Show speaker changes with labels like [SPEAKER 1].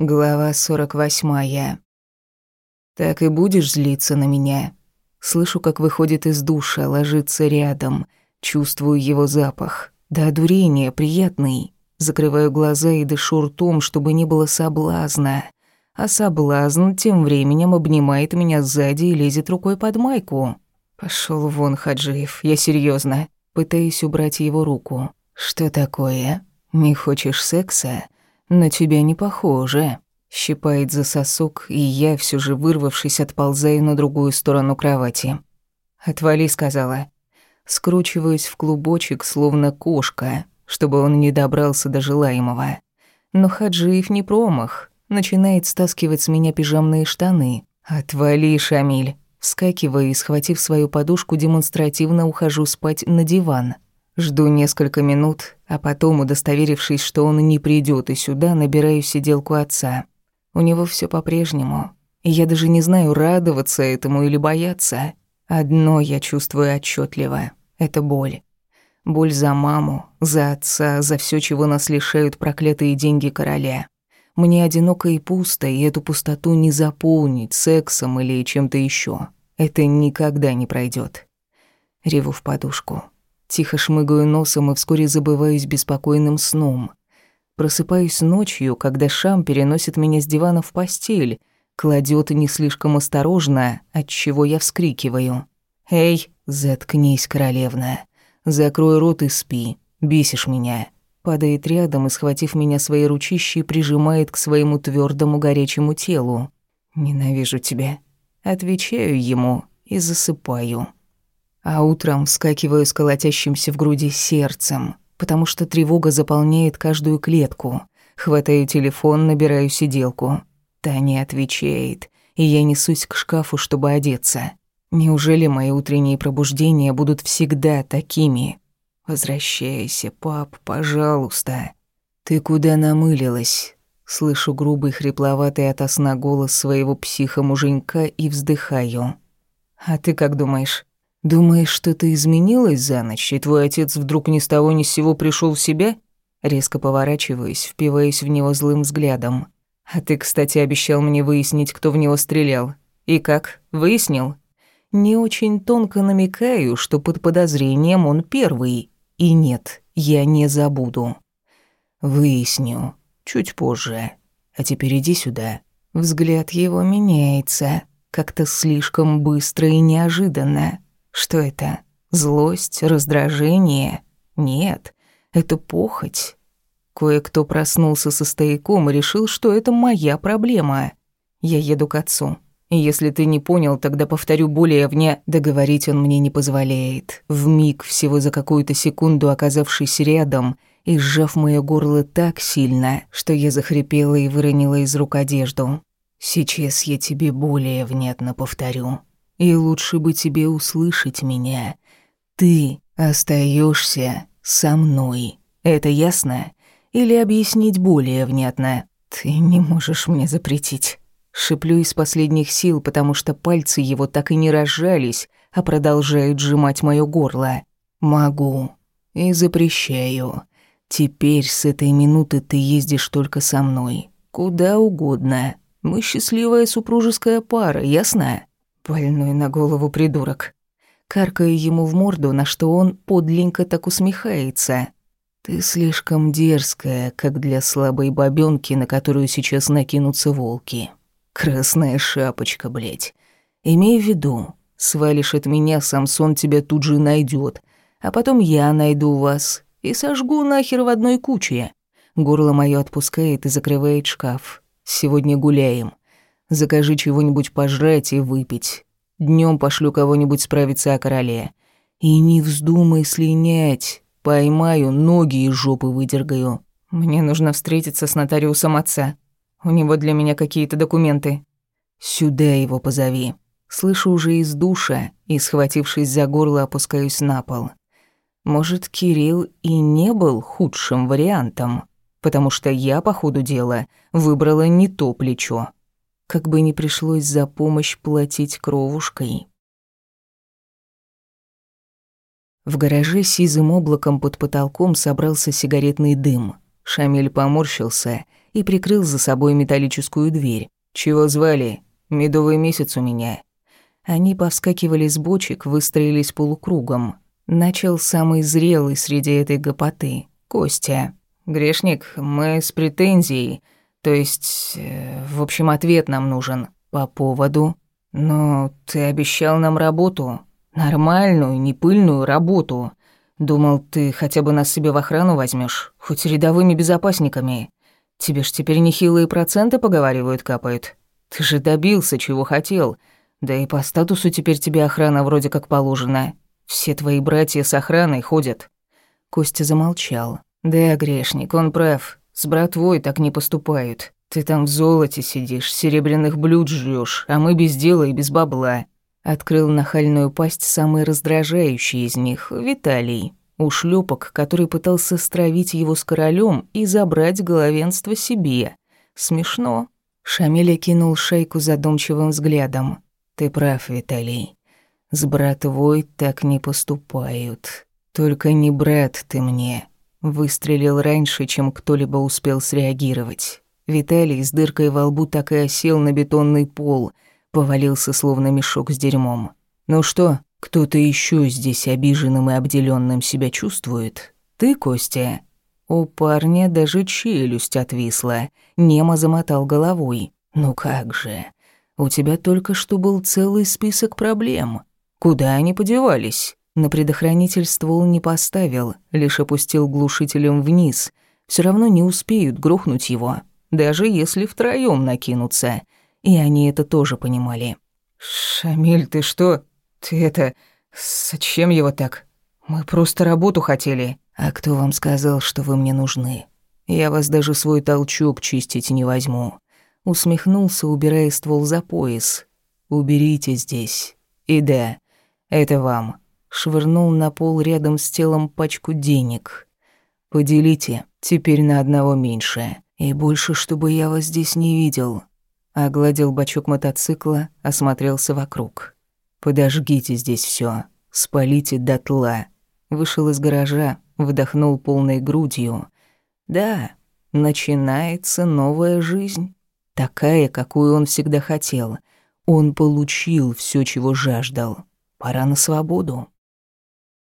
[SPEAKER 1] Глава 48. Так и будешь злиться на меня. Слышу, как выходит из душа, ложится рядом, чувствую его запах. Да одурение приятный. Закрываю глаза и дышу ртом, чтобы не было соблазна. А соблазн тем временем обнимает меня сзади и лезет рукой под майку. Пошел вон, Хаджиев, я серьезно. Пытаюсь убрать его руку. Что такое? Не хочешь секса? «На тебя не похоже». Щипает за сосок, и я, все же вырвавшись, отползаю на другую сторону кровати. «Отвали», — сказала. Скручиваюсь в клубочек, словно кошка, чтобы он не добрался до желаемого. Но Хаджиев не промах. Начинает стаскивать с меня пижамные штаны. «Отвали, Шамиль». Вскакиваю и, схватив свою подушку, демонстративно ухожу спать на диван. Жду несколько минут, а потом, удостоверившись, что он не придёт и сюда, набираю сиделку отца. У него всё по-прежнему. И я даже не знаю, радоваться этому или бояться. Одно я чувствую отчётливо — это боль. Боль за маму, за отца, за всё, чего нас лишают проклятые деньги короля. Мне одиноко и пусто, и эту пустоту не заполнить сексом или чем-то ещё. Это никогда не пройдёт. Реву в подушку. Тихо шмыгаю носом и вскоре забываюсь беспокойным сном. Просыпаюсь ночью, когда Шам переносит меня с дивана в постель, кладет не слишком осторожно, от чего я вскрикиваю. «Эй, заткнись, королевна! Закрой рот и спи, бесишь меня!» Падает рядом и, схватив меня своей ручищей, прижимает к своему твердому горячему телу. «Ненавижу тебя». Отвечаю ему и засыпаю а утром вскакиваю с колотящимся в груди сердцем, потому что тревога заполняет каждую клетку. Хватаю телефон, набираю сиделку. Та не отвечает, и я несусь к шкафу, чтобы одеться. Неужели мои утренние пробуждения будут всегда такими? Возвращайся, пап, пожалуйста. Ты куда намылилась? Слышу грубый, хрипловатый ото сна голос своего психа-муженька и вздыхаю. А ты как думаешь? «Думаешь, что-то изменилось за ночь, и твой отец вдруг ни с того ни с сего пришел в себя?» Резко поворачиваюсь, впиваясь в него злым взглядом. «А ты, кстати, обещал мне выяснить, кто в него стрелял. И как? Выяснил?» «Не очень тонко намекаю, что под подозрением он первый. И нет, я не забуду». «Выясню. Чуть позже. А теперь иди сюда». Взгляд его меняется, как-то слишком быстро и неожиданно. Что это? Злость, раздражение? Нет, это похоть. Кое-кто проснулся со стояком и решил, что это моя проблема. Я еду к отцу. Если ты не понял, тогда повторю более вне. Договорить он мне не позволяет. В миг всего за какую-то секунду оказавшись рядом и сжав моё горло так сильно, что я захрипела и выронила из рук одежду. Сейчас я тебе более внятно повторю. И лучше бы тебе услышать меня. Ты остаешься со мной. Это ясно? Или объяснить более внятно? Ты не можешь мне запретить. Шиплю из последних сил, потому что пальцы его так и не разжались, а продолжают сжимать моё горло. Могу. И запрещаю. Теперь с этой минуты ты ездишь только со мной. Куда угодно. Мы счастливая супружеская пара, ясно? Больной на голову придурок. Каркаю ему в морду, на что он подленько так усмехается. «Ты слишком дерзкая, как для слабой бабёнки, на которую сейчас накинутся волки. Красная шапочка, блядь. Имей в виду, свалишь от меня, Самсон тебя тут же найдёт, а потом я найду вас и сожгу нахер в одной куче». Горло моё отпускает и закрывает шкаф. «Сегодня гуляем. Закажи чего-нибудь пожрать и выпить. Днем пошлю кого-нибудь справиться о короле. И не вздумай слинять. Поймаю, ноги из жопы выдергаю. Мне нужно встретиться с нотариусом отца. У него для меня какие-то документы. Сюда его позови. Слышу уже из душа и, схватившись за горло, опускаюсь на пол. Может, Кирилл и не был худшим вариантом, потому что я, по ходу дела, выбрала не то плечо как бы не пришлось за помощь платить кровушкой. В гараже сизым облаком под потолком собрался сигаретный дым. Шамиль поморщился и прикрыл за собой металлическую дверь. «Чего звали? Медовый месяц у меня». Они повскакивали с бочек, выстроились полукругом. Начал самый зрелый среди этой гопоты — Костя. «Грешник, мы с претензией. То есть, э, в общем, ответ нам нужен. По поводу...» «Но ты обещал нам работу. Нормальную, не пыльную работу. Думал, ты хотя бы нас себе в охрану возьмешь, хоть рядовыми безопасниками. Тебе ж теперь нехилые проценты, поговаривают, капают. Ты же добился, чего хотел. Да и по статусу теперь тебе охрана вроде как положена. Все твои братья с охраной ходят». Костя замолчал. «Да, грешник, он прав. С братвой так не поступают. Ты там в золоте сидишь, серебряных блюд жрёшь, а мы без дела и без бабла». Открыл нахальную пасть самый раздражающий из них, Виталий. Ушлепок, который пытался стравить его с королем и забрать главенство себе. Смешно. Шамиль кинул шейку задумчивым взглядом. «Ты прав, Виталий. С братвой так не поступают. Только не брат ты мне». Выстрелил раньше, чем кто-либо успел среагировать. Виталий с дыркой во лбу так и осел на бетонный пол, повалился словно мешок с дерьмом. «Ну что, кто-то еще здесь обиженным и обделенным себя чувствует? Ты, Костя?» У парня даже челюсть отвисла. Немо замотал головой. «Ну как же? У тебя только что был целый список проблем. Куда они подевались?» На предохранитель ствол не поставил, лишь опустил глушителем вниз. Все равно не успеют грохнуть его даже если втроём накинутся. И они это тоже понимали. «Шамиль, ты что? Ты это... Зачем его так? Мы просто работу хотели». «А кто вам сказал, что вы мне нужны? Я вас даже свой толчок чистить не возьму». Усмехнулся, убирая ствол за пояс. «Уберите здесь. И да, это вам». Швырнул на пол рядом с телом пачку денег. «Поделите, теперь на одного меньше». И больше, чтобы я вас здесь не видел. Огладил бачок мотоцикла, осмотрелся вокруг. Подожгите здесь все, спалите дотла. Вышел из гаража, вдохнул полной грудью. Да, начинается новая жизнь. Такая, какую он всегда хотел. Он получил все, чего жаждал. Пора на свободу.